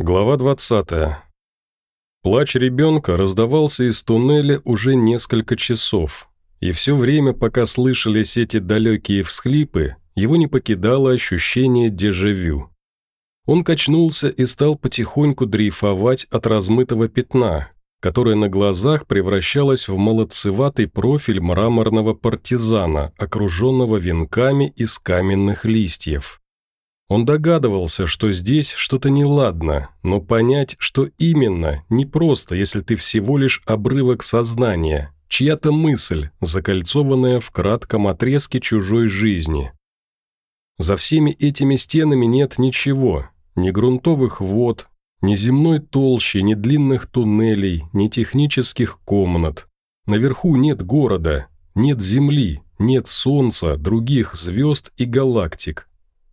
Глава 20. Плач ребенка раздавался из туннеля уже несколько часов, и все время, пока слышались эти далекие всхлипы, его не покидало ощущение дежавю. Он качнулся и стал потихоньку дрейфовать от размытого пятна, которое на глазах превращалось в молодцеватый профиль мраморного партизана, окруженного венками из каменных листьев. Он догадывался, что здесь что-то неладно, но понять, что именно, непросто, если ты всего лишь обрывок сознания, чья-то мысль, закольцованная в кратком отрезке чужой жизни. За всеми этими стенами нет ничего, ни грунтовых вод, ни земной толщи, ни длинных туннелей, ни технических комнат. Наверху нет города, нет земли, нет солнца, других звезд и галактик.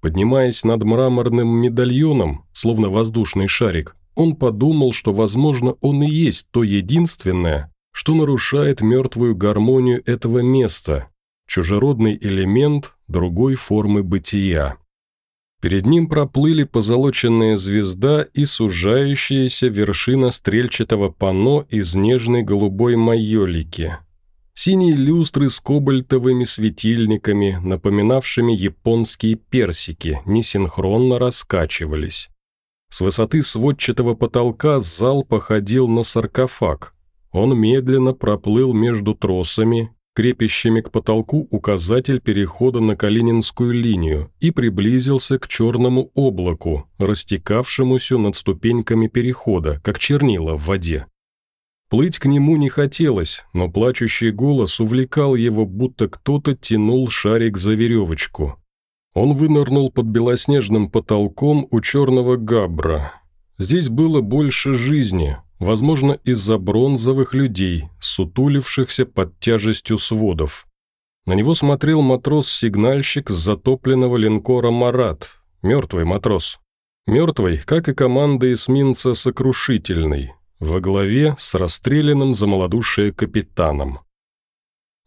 Поднимаясь над мраморным медальоном, словно воздушный шарик, он подумал, что, возможно, он и есть то единственное, что нарушает мертвую гармонию этого места, чужеродный элемент другой формы бытия. Перед ним проплыли позолоченная звезда и сужающаяся вершина стрельчатого панно из нежной голубой майолики – Синие люстры с кобальтовыми светильниками, напоминавшими японские персики, несинхронно раскачивались. С высоты сводчатого потолка зал походил на саркофаг. Он медленно проплыл между тросами, крепящими к потолку указатель перехода на Калининскую линию, и приблизился к черному облаку, растекавшемуся над ступеньками перехода, как чернила в воде. Плыть к нему не хотелось, но плачущий голос увлекал его, будто кто-то тянул шарик за веревочку. Он вынырнул под белоснежным потолком у черного габра. Здесь было больше жизни, возможно, из-за бронзовых людей, сутулившихся под тяжестью сводов. На него смотрел матрос-сигнальщик с затопленного линкора «Марат», мертвый матрос. Мертвый, как и команда эсминца «Сокрушительный», во главе с расстрелянным за малодушие капитаном.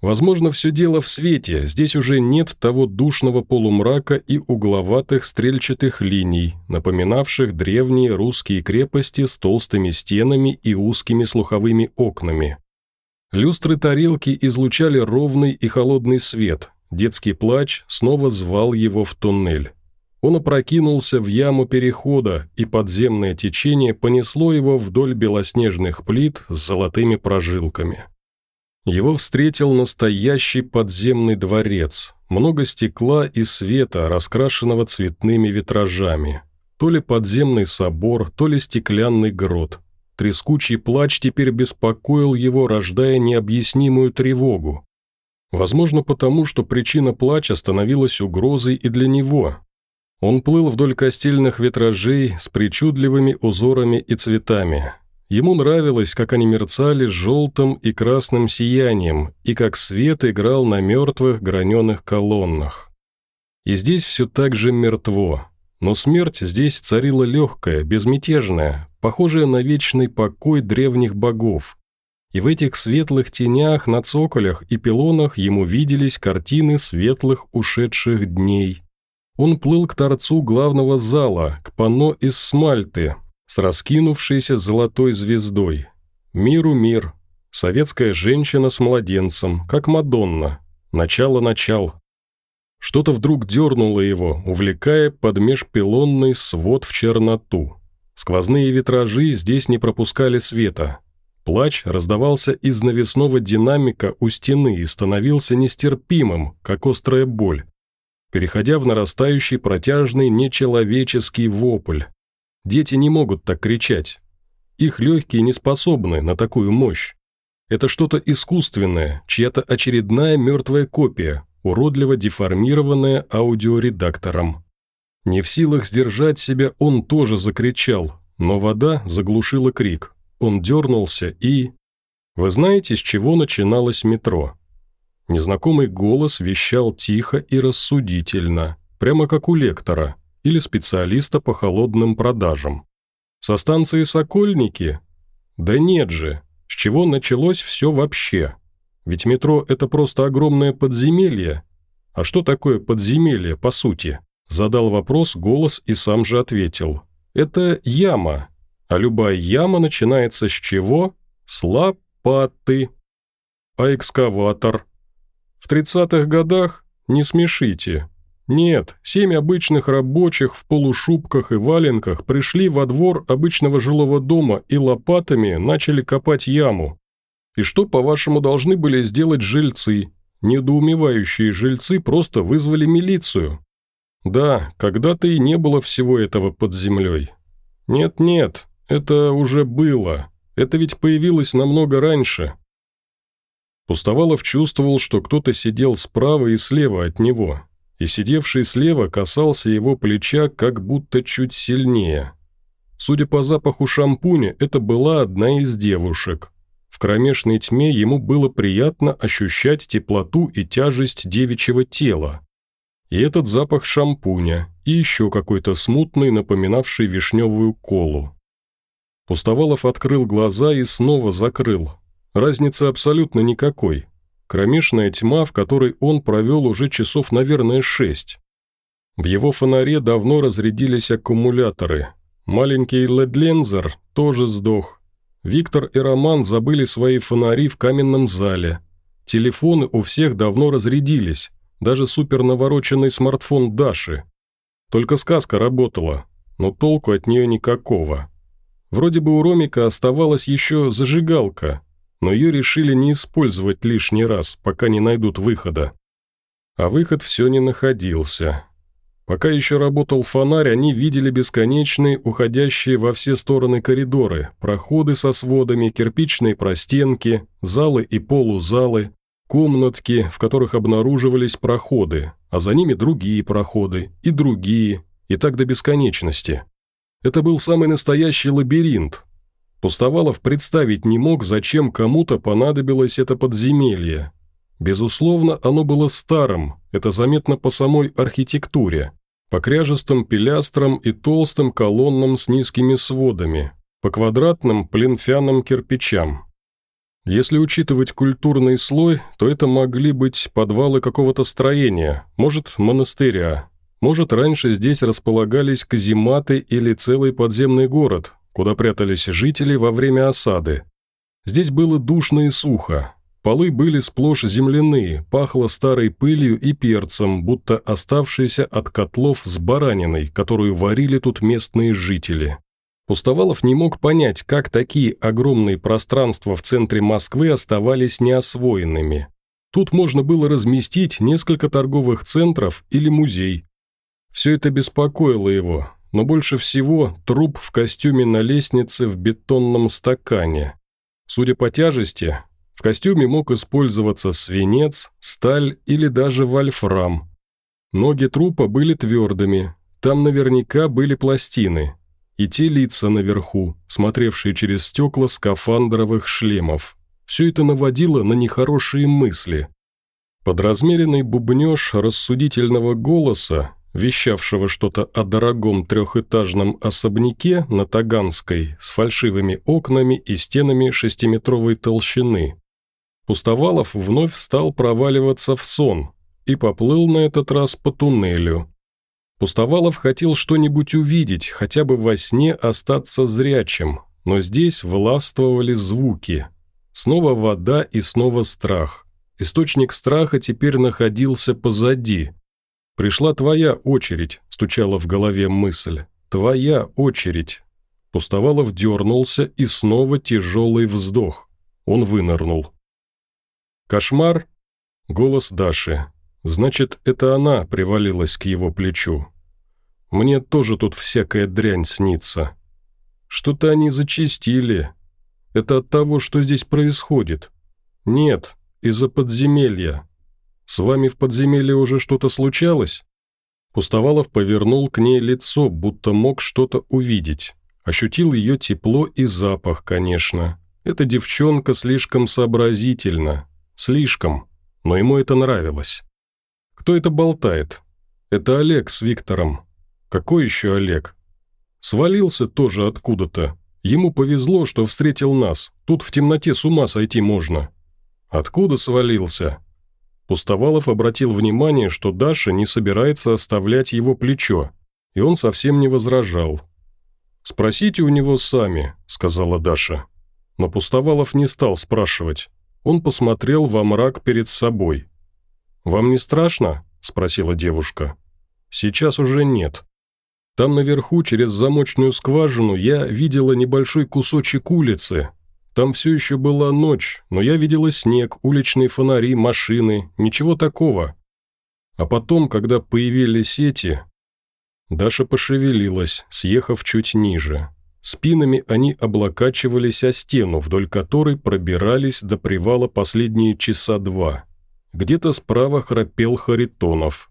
Возможно, все дело в свете, здесь уже нет того душного полумрака и угловатых стрельчатых линий, напоминавших древние русские крепости с толстыми стенами и узкими слуховыми окнами. Люстры тарелки излучали ровный и холодный свет, детский плач снова звал его в туннель. Он опрокинулся в яму перехода, и подземное течение понесло его вдоль белоснежных плит с золотыми прожилками. Его встретил настоящий подземный дворец, много стекла и света, раскрашенного цветными витражами. То ли подземный собор, то ли стеклянный грот. Трескучий плач теперь беспокоил его, рождая необъяснимую тревогу. Возможно, потому что причина плача становилась угрозой и для него, он плыл вдоль костильных витражей с причудливыми узорами и цветами. Ему нравилось, как они мерцали желтым и красным сиянием, и как свет играл на мертвых граненых колоннах. И здесь все так же мертво. Но смерть здесь царила легкая, безмятежная, похожая на вечный покой древних богов. И в этих светлых тенях на цоколях и пилонах ему виделись картины светлых ушедших дней – он плыл к торцу главного зала, к панно из смальты, с раскинувшейся золотой звездой. «Миру мир», советская женщина с младенцем, как Мадонна, начало-начал. Что-то вдруг дернуло его, увлекая под межпилонный свод в черноту. Сквозные витражи здесь не пропускали света. Плач раздавался из навесного динамика у стены и становился нестерпимым, как острая боль переходя в нарастающий протяжный нечеловеческий вопль. Дети не могут так кричать. Их легкие не способны на такую мощь. Это что-то искусственное, чья-то очередная мертвая копия, уродливо деформированная аудиоредактором. Не в силах сдержать себя, он тоже закричал, но вода заглушила крик. Он дернулся и... Вы знаете, с чего начиналось метро? Незнакомый голос вещал тихо и рассудительно, прямо как у лектора или специалиста по холодным продажам. Со станции «Сокольники»? Да нет же, с чего началось все вообще? Ведь метро – это просто огромное подземелье. А что такое подземелье, по сути? Задал вопрос голос и сам же ответил. Это яма, А любая яма начинается с чего? С лопаты. А экскаватор? В 30-х годах? Не смешите. Нет, семь обычных рабочих в полушубках и валенках пришли во двор обычного жилого дома и лопатами начали копать яму. И что, по-вашему, должны были сделать жильцы? Недоумевающие жильцы просто вызвали милицию. Да, когда-то и не было всего этого под землей. Нет-нет, это уже было. Это ведь появилось намного раньше. Пустовалов чувствовал, что кто-то сидел справа и слева от него, и сидевший слева касался его плеча как будто чуть сильнее. Судя по запаху шампуня, это была одна из девушек. В кромешной тьме ему было приятно ощущать теплоту и тяжесть девичьего тела. И этот запах шампуня, и еще какой-то смутный, напоминавший вишневую колу. Пустовалов открыл глаза и снова закрыл. Разницы абсолютно никакой. Кромешная тьма, в которой он провел уже часов, наверное, шесть. В его фонаре давно разрядились аккумуляторы. Маленький ледлензер тоже сдох. Виктор и Роман забыли свои фонари в каменном зале. Телефоны у всех давно разрядились, даже супернавороченный смартфон Даши. Только сказка работала, но толку от нее никакого. Вроде бы у Ромика оставалась еще зажигалка, но ее решили не использовать лишний раз, пока не найдут выхода. А выход все не находился. Пока еще работал фонарь, они видели бесконечные, уходящие во все стороны коридоры, проходы со сводами, кирпичные простенки, залы и полузалы, комнатки, в которых обнаруживались проходы, а за ними другие проходы, и другие, и так до бесконечности. Это был самый настоящий лабиринт, Пустовалов представить не мог, зачем кому-то понадобилось это подземелье. Безусловно, оно было старым, это заметно по самой архитектуре, по кряжестым пилястрам и толстым колоннам с низкими сводами, по квадратным пленфяным кирпичам. Если учитывать культурный слой, то это могли быть подвалы какого-то строения, может, монастыря, может, раньше здесь располагались казематы или целый подземный город, куда прятались жители во время осады. Здесь было душно и сухо. Полы были сплошь земляные, пахло старой пылью и перцем, будто оставшиеся от котлов с бараниной, которую варили тут местные жители. Пустовалов не мог понять, как такие огромные пространства в центре Москвы оставались неосвоенными. Тут можно было разместить несколько торговых центров или музей. Все это беспокоило его, но больше всего труп в костюме на лестнице в бетонном стакане. Судя по тяжести, в костюме мог использоваться свинец, сталь или даже вольфрам. Ноги трупа были твердыми, там наверняка были пластины. И те лица наверху, смотревшие через стекла скафандровых шлемов. Все это наводило на нехорошие мысли. Подразмеренный бубнеж рассудительного голоса вещавшего что-то о дорогом трехэтажном особняке на Таганской с фальшивыми окнами и стенами шестиметровой толщины. Пустовалов вновь стал проваливаться в сон и поплыл на этот раз по туннелю. Пустовалов хотел что-нибудь увидеть, хотя бы во сне остаться зрячим, но здесь властвовали звуки. Снова вода и снова страх. Источник страха теперь находился позади – «Пришла твоя очередь», – стучала в голове мысль. «Твоя очередь». Пустовалов дернулся и снова тяжелый вздох. Он вынырнул. «Кошмар?» Голос Даши. Значит, это она привалилась к его плечу. «Мне тоже тут всякая дрянь снится. Что-то они зачистили. Это от того, что здесь происходит. Нет, из-за подземелья. С вами в подземелье уже что-то случалось?» Пустовалов повернул к ней лицо, будто мог что-то увидеть. Ощутил ее тепло и запах, конечно. Эта девчонка слишком сообразительна. Слишком. Но ему это нравилось. Кто это болтает? Это Олег с Виктором. Какой еще Олег? Свалился тоже откуда-то. Ему повезло, что встретил нас. Тут в темноте с ума сойти можно. Откуда свалился? Пустовалов обратил внимание, что Даша не собирается оставлять его плечо, и он совсем не возражал. «Спросите у него сами», – сказала Даша. Но Пустовалов не стал спрашивать. Он посмотрел во мрак перед собой. «Вам не страшно?» – спросила девушка. «Сейчас уже нет. Там наверху, через замочную скважину, я видела небольшой кусочек улицы. Там все еще была ночь, но я видела снег, уличные фонари, машины, ничего такого. А потом, когда появились эти...» Даша пошевелилась, съехав чуть ниже. Спинами они облокачивались о стену, вдоль которой пробирались до привала последние часа два. Где-то справа храпел Харитонов.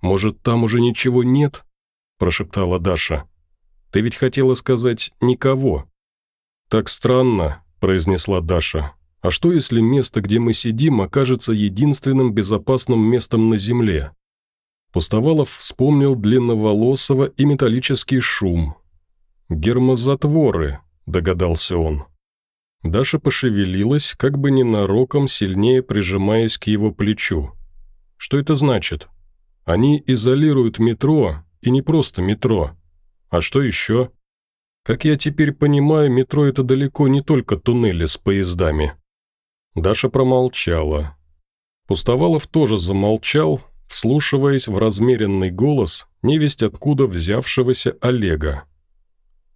«Может, там уже ничего нет?» – прошептала Даша. «Ты ведь хотела сказать «никого». «Так странно», – произнесла Даша. «А что, если место, где мы сидим, окажется единственным безопасным местом на Земле?» Пустовалов вспомнил длинноволосого и металлический шум. «Гермозатворы», – догадался он. Даша пошевелилась, как бы ненароком, сильнее прижимаясь к его плечу. «Что это значит?» «Они изолируют метро, и не просто метро. А что еще?» «Как я теперь понимаю, метро – это далеко не только туннели с поездами». Даша промолчала. Пустовалов тоже замолчал, вслушиваясь в размеренный голос невесть откуда взявшегося Олега.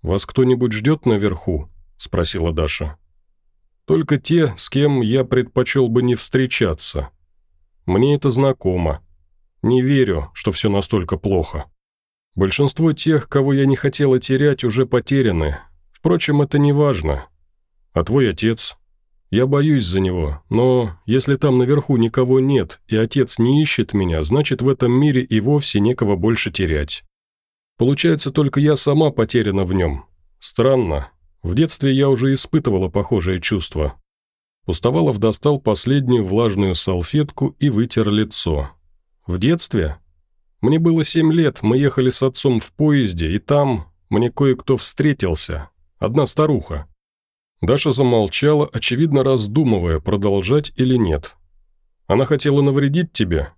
«Вас кто-нибудь ждет наверху?» – спросила Даша. Только те, с кем я предпочел бы не встречаться. Мне это знакомо. Не верю, что все настолько плохо. Большинство тех, кого я не хотела терять, уже потеряны. Впрочем, это не важно. А твой отец? Я боюсь за него, но если там наверху никого нет, и отец не ищет меня, значит, в этом мире и вовсе некого больше терять. Получается, только я сама потеряна в нем. Странно, в детстве я уже испытывала похожее чувство. Пустовалов достал последнюю влажную салфетку и вытер лицо. В детстве? Мне было семь лет, мы ехали с отцом в поезде, и там мне кое-кто встретился. Одна старуха. Даша замолчала, очевидно раздумывая, продолжать или нет. Она хотела навредить тебе?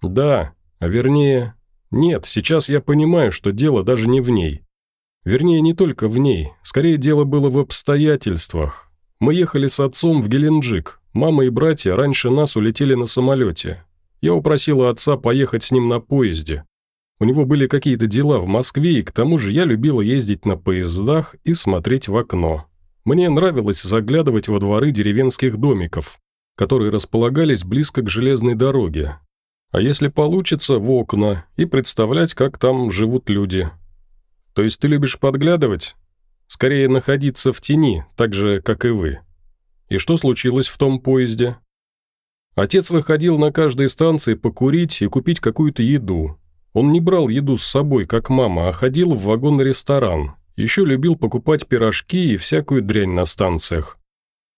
Да, а вернее, нет, сейчас я понимаю, что дело даже не в ней. Вернее, не только в ней, скорее дело было в обстоятельствах. Мы ехали с отцом в Геленджик, мама и братья раньше нас улетели на самолете. Я упросила отца поехать с ним на поезде. У него были какие-то дела в Москве, и к тому же я любила ездить на поездах и смотреть в окно. Мне нравилось заглядывать во дворы деревенских домиков, которые располагались близко к железной дороге. А если получится, в окна, и представлять, как там живут люди. То есть ты любишь подглядывать? Скорее находиться в тени, так же, как и вы. И что случилось в том поезде? Отец выходил на каждой станции покурить и купить какую-то еду. Он не брал еду с собой, как мама, а ходил в вагон-ресторан. Еще любил покупать пирожки и всякую дрянь на станциях.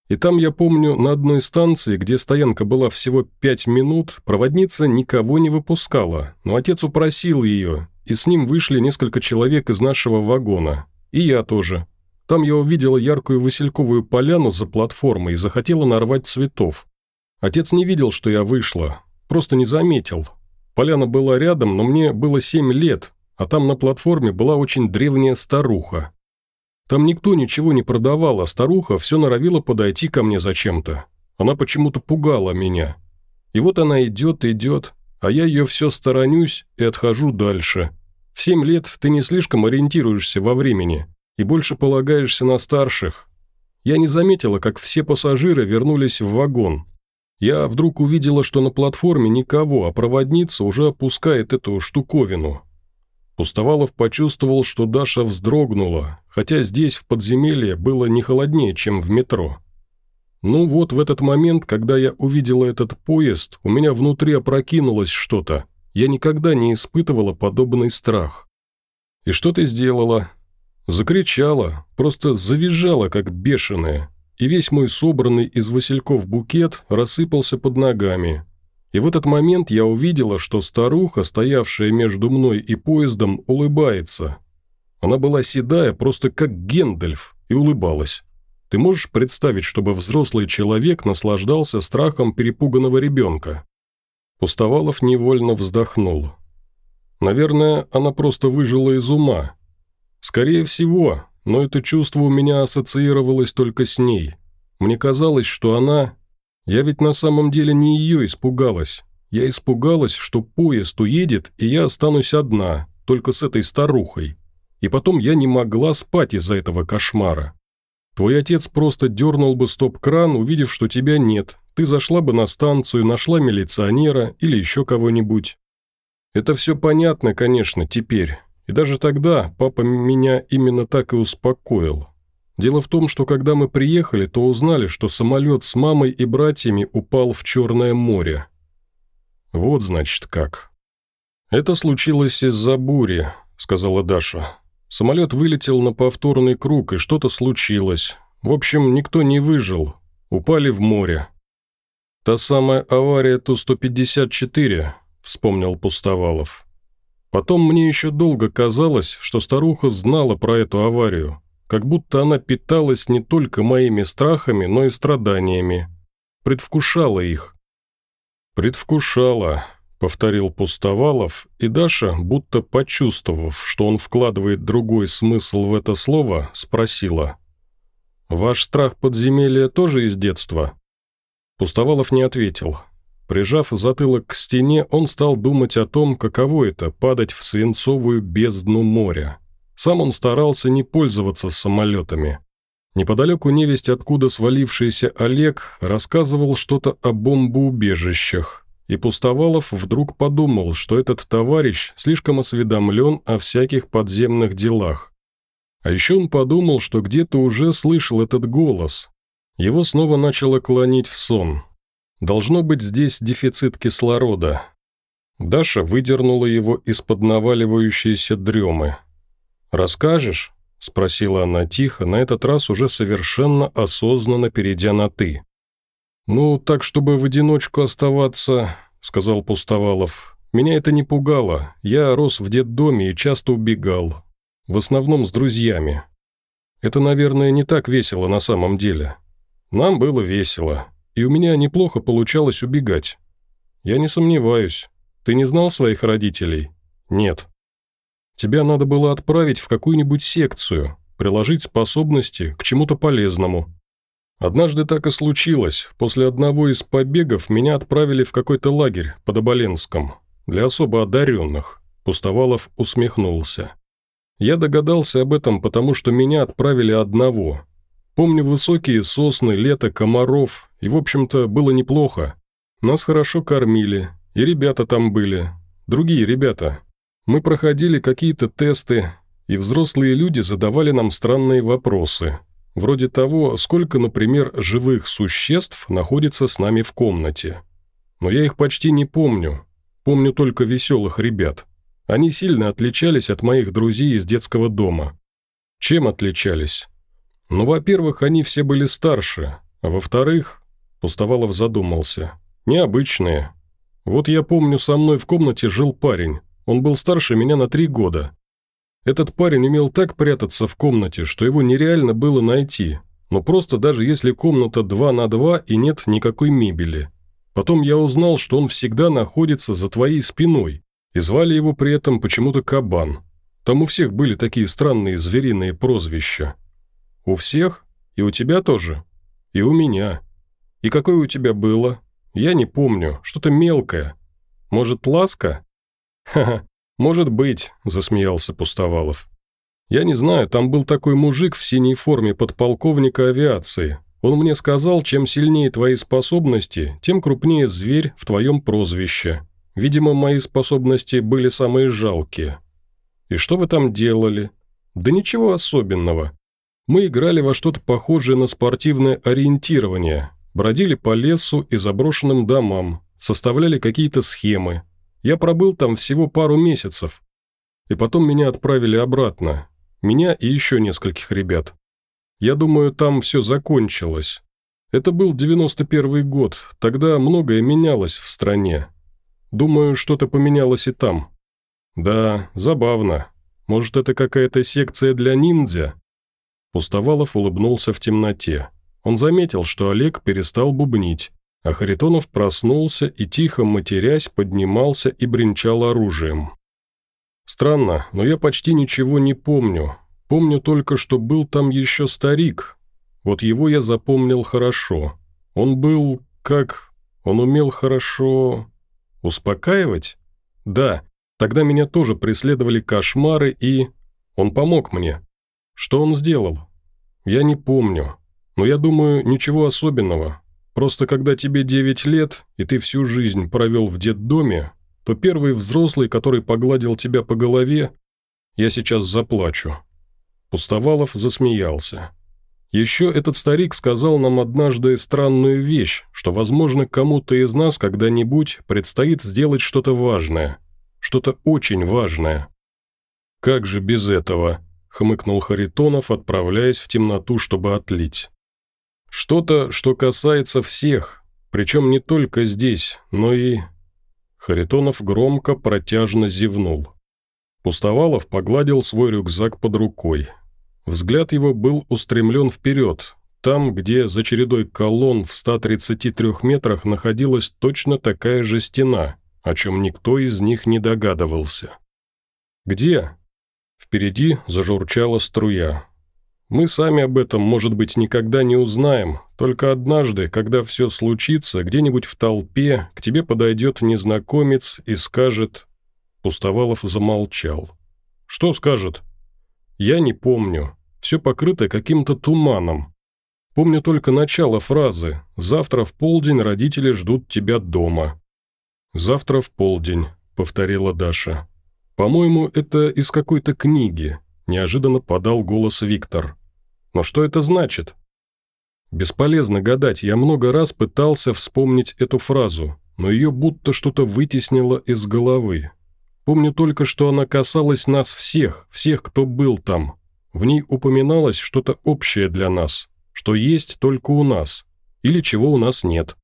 И там, я помню, на одной станции, где стоянка была всего пять минут, проводница никого не выпускала, но отец упросил ее, и с ним вышли несколько человек из нашего вагона. И я тоже. Там я увидела яркую васильковую поляну за платформой и захотела нарвать цветов. Отец не видел, что я вышла, просто не заметил. Поляна была рядом, но мне было семь лет, а там на платформе была очень древняя старуха. Там никто ничего не продавал, а старуха все норовила подойти ко мне зачем-то. Она почему-то пугала меня. И вот она идет, идет, а я ее все сторонюсь и отхожу дальше. В семь лет ты не слишком ориентируешься во времени и больше полагаешься на старших. Я не заметила, как все пассажиры вернулись в вагон. Я вдруг увидела, что на платформе никого, а проводница уже опускает эту штуковину. Пустовалов почувствовал, что Даша вздрогнула, хотя здесь, в подземелье, было не холоднее, чем в метро. Ну вот, в этот момент, когда я увидела этот поезд, у меня внутри опрокинулось что-то. Я никогда не испытывала подобный страх. И что ты сделала? Закричала, просто завизжала, как бешеная, и весь мой собранный из васильков букет рассыпался под ногами. И в этот момент я увидела, что старуха, стоявшая между мной и поездом, улыбается. Она была седая, просто как Гендальф, и улыбалась. Ты можешь представить, чтобы взрослый человек наслаждался страхом перепуганного ребенка? Пустовалов невольно вздохнул. Наверное, она просто выжила из ума. Скорее всего, но это чувство у меня ассоциировалось только с ней. Мне казалось, что она... Я ведь на самом деле не ее испугалась. Я испугалась, что поезд уедет, и я останусь одна, только с этой старухой. И потом я не могла спать из-за этого кошмара. Твой отец просто дернул бы стоп-кран, увидев, что тебя нет. Ты зашла бы на станцию, нашла милиционера или еще кого-нибудь. Это все понятно, конечно, теперь. И даже тогда папа меня именно так и успокоил. Дело в том, что когда мы приехали, то узнали, что самолет с мамой и братьями упал в Черное море. Вот, значит, как. «Это случилось из-за бури», — сказала Даша. Самолет вылетел на повторный круг, и что-то случилось. В общем, никто не выжил. Упали в море. «Та самая авария Ту-154», — вспомнил Пустовалов. Потом мне еще долго казалось, что старуха знала про эту аварию, как будто она питалась не только моими страхами, но и страданиями. Предвкушала их. «Предвкушала», повторил Пустовалов, и Даша, будто почувствовав, что он вкладывает другой смысл в это слово, спросила. «Ваш страх подземелья тоже из детства?» Пустовалов не ответил. Прижав затылок к стене, он стал думать о том, каково это – падать в свинцовую бездну моря. Сам он старался не пользоваться самолетами. Неподалеку невесть, откуда свалившийся Олег, рассказывал что-то о бомбоубежищах, и Пустовалов вдруг подумал, что этот товарищ слишком осведомлен о всяких подземных делах. А еще он подумал, что где-то уже слышал этот голос. Его снова начало клонить в сон. Должно быть здесь дефицит кислорода. Даша выдернула его из-под наваливающейся дремы. «Расскажешь?» – спросила она тихо, на этот раз уже совершенно осознанно перейдя на «ты». «Ну, так, чтобы в одиночку оставаться», — сказал Пустовалов. «Меня это не пугало. Я рос в детдоме и часто убегал. В основном с друзьями. Это, наверное, не так весело на самом деле. Нам было весело, и у меня неплохо получалось убегать. Я не сомневаюсь. Ты не знал своих родителей? Нет. Тебя надо было отправить в какую-нибудь секцию, приложить способности к чему-то полезному. Однажды так и случилось. После одного из побегов меня отправили в какой-то лагерь под Оболенском для особо одаренных. Пустовалов усмехнулся. Я догадался об этом, потому что меня отправили одного. Помню высокие сосны, лето, комаров, и, в общем-то, было неплохо. Нас хорошо кормили, и ребята там были. Другие ребята. Мы проходили какие-то тесты, и взрослые люди задавали нам странные вопросы – Вроде того, сколько, например, живых существ находится с нами в комнате. Но я их почти не помню. Помню только веселых ребят. Они сильно отличались от моих друзей из детского дома. Чем отличались? Ну, во-первых, они все были старше, а во-вторых, Пустовалов задумался, необычные. Вот я помню, со мной в комнате жил парень. Он был старше меня на три года. Этот парень умел так прятаться в комнате, что его нереально было найти. Но просто даже если комната 2 на 2 и нет никакой мебели. Потом я узнал, что он всегда находится за твоей спиной. И звали его при этом почему-то Кабан. Там у всех были такие странные звериные прозвища. У всех? И у тебя тоже? И у меня. И какое у тебя было? Я не помню. Что-то мелкое. Может, ласка? Ха-ха. «Может быть», – засмеялся Пустовалов. «Я не знаю, там был такой мужик в синей форме подполковника авиации. Он мне сказал, чем сильнее твои способности, тем крупнее зверь в твоем прозвище. Видимо, мои способности были самые жалкие». «И что вы там делали?» «Да ничего особенного. Мы играли во что-то похожее на спортивное ориентирование, бродили по лесу и заброшенным домам, составляли какие-то схемы, я пробыл там всего пару месяцев. И потом меня отправили обратно. Меня и еще нескольких ребят. Я думаю, там все закончилось. Это был 91 год, тогда многое менялось в стране. Думаю, что-то поменялось и там. Да, забавно. Может, это какая-то секция для ниндзя? Пустовалов улыбнулся в темноте. Он заметил, что Олег перестал бубнить. А Харитонов проснулся и, тихо матерясь, поднимался и бренчал оружием. «Странно, но я почти ничего не помню. Помню только, что был там еще старик. Вот его я запомнил хорошо. Он был как... Он умел хорошо... Успокаивать? Да, тогда меня тоже преследовали кошмары и... Он помог мне. Что он сделал? Я не помню. Но я думаю, ничего особенного. Просто когда тебе 9 лет, и ты всю жизнь провел в детдоме, то первый взрослый, который погладил тебя по голове, я сейчас заплачу». Пустовалов засмеялся. Еще этот старик сказал нам однажды странную вещь, что, возможно, кому-то из нас когда-нибудь предстоит сделать что-то важное, что-то очень важное. «Как же без этого?» – хмыкнул Харитонов, отправляясь в темноту, чтобы отлить. «Что-то, что касается всех, причем не только здесь, но и...» Харитонов громко, протяжно зевнул. Пустовалов погладил свой рюкзак под рукой, Взгляд его был устремлен вперед, там, где за чередой колонн в 133 метрах находилась точно такая же стена, о чем никто из них не догадывался. «Где?» Впереди зажурчала струя. «Мы сами об этом, может быть, никогда не узнаем, только однажды, когда все случится, где-нибудь в толпе к тебе подойдет незнакомец и скажет...» Пустовалов замолчал. «Что скажет?» «Я не помню. Все покрыто каким-то туманом. Помню только начало фразы «Завтра в полдень родители ждут тебя дома». «Завтра в полдень», — повторила Даша. «По-моему, это из какой-то книги», — неожиданно подал голос Виктор. «Но что это значит?» Бесполезно гадать, я много раз пытался вспомнить эту фразу, но ее будто что-то вытеснило из головы. Помню только, что она касалась нас всех, всех, кто был там, в ней упоминалось что-то общее для нас, что есть только у нас, или чего у нас нет.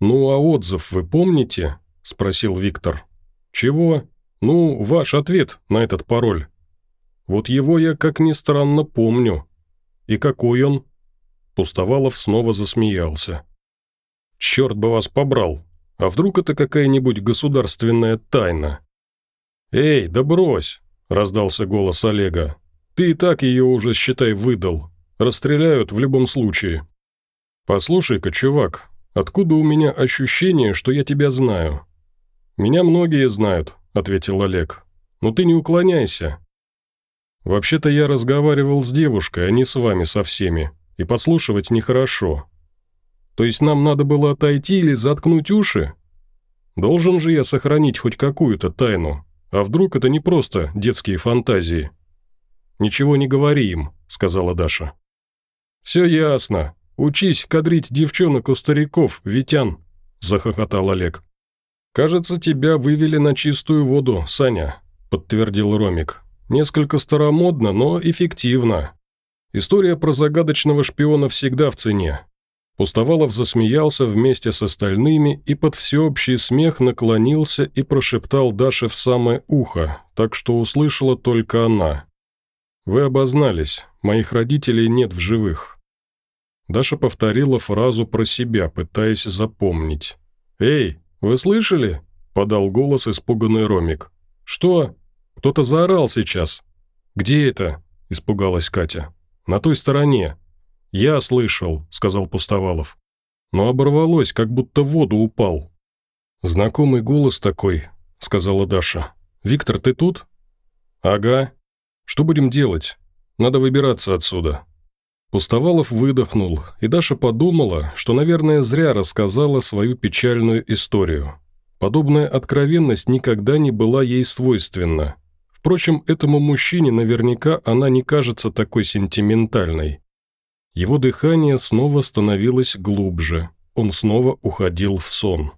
«Ну, а отзыв вы помните?» – спросил Виктор. «Чего? Ну, ваш ответ на этот пароль. Вот его я, как ни странно, помню. И какой он?» Пустовалов снова засмеялся. «Черт бы вас побрал! А вдруг это какая-нибудь государственная тайна?» «Эй, да брось!» – раздался голос Олега. Ты и так ее уже, считай, выдал. Расстреляют в любом случае. Послушай-ка, чувак, откуда у меня ощущение, что я тебя знаю? Меня многие знают, ответил Олег. Но ты не уклоняйся. Вообще-то я разговаривал с девушкой, а не с вами со всеми, и подслушивать нехорошо. То есть нам надо было отойти или заткнуть уши? Должен же я сохранить хоть какую-то тайну, а вдруг это не просто детские фантазии?» «Ничего не говори им», — сказала Даша. «Все ясно. Учись кадрить девчонок у стариков, Витян», — захохотал Олег. «Кажется, тебя вывели на чистую воду, Саня», — подтвердил Ромик. «Несколько старомодно, но эффективно. История про загадочного шпиона всегда в цене». Пустовалов засмеялся вместе с остальными и под всеобщий смех наклонился и прошептал Даше в самое ухо, так что услышала только она. «Вы обознались. Моих родителей нет в живых». Даша повторила фразу про себя, пытаясь запомнить. «Эй, вы слышали?» – подал голос испуганный Ромик. «Что? Кто-то заорал сейчас». «Где это?» – испугалась Катя. «На той стороне». «Я слышал», – сказал Пустовалов. «Но оборвалось, как будто в воду упал». «Знакомый голос такой», – сказала Даша. «Виктор, ты тут?» «Ага», что будем делать? Надо выбираться отсюда». Пустовалов выдохнул, и Даша подумала, что, наверное, зря рассказала свою печальную историю. Подобная откровенность никогда не была ей свойственна. Впрочем, этому мужчине наверняка она не кажется такой сентиментальной. Его дыхание снова становилось глубже, он снова уходил в сон.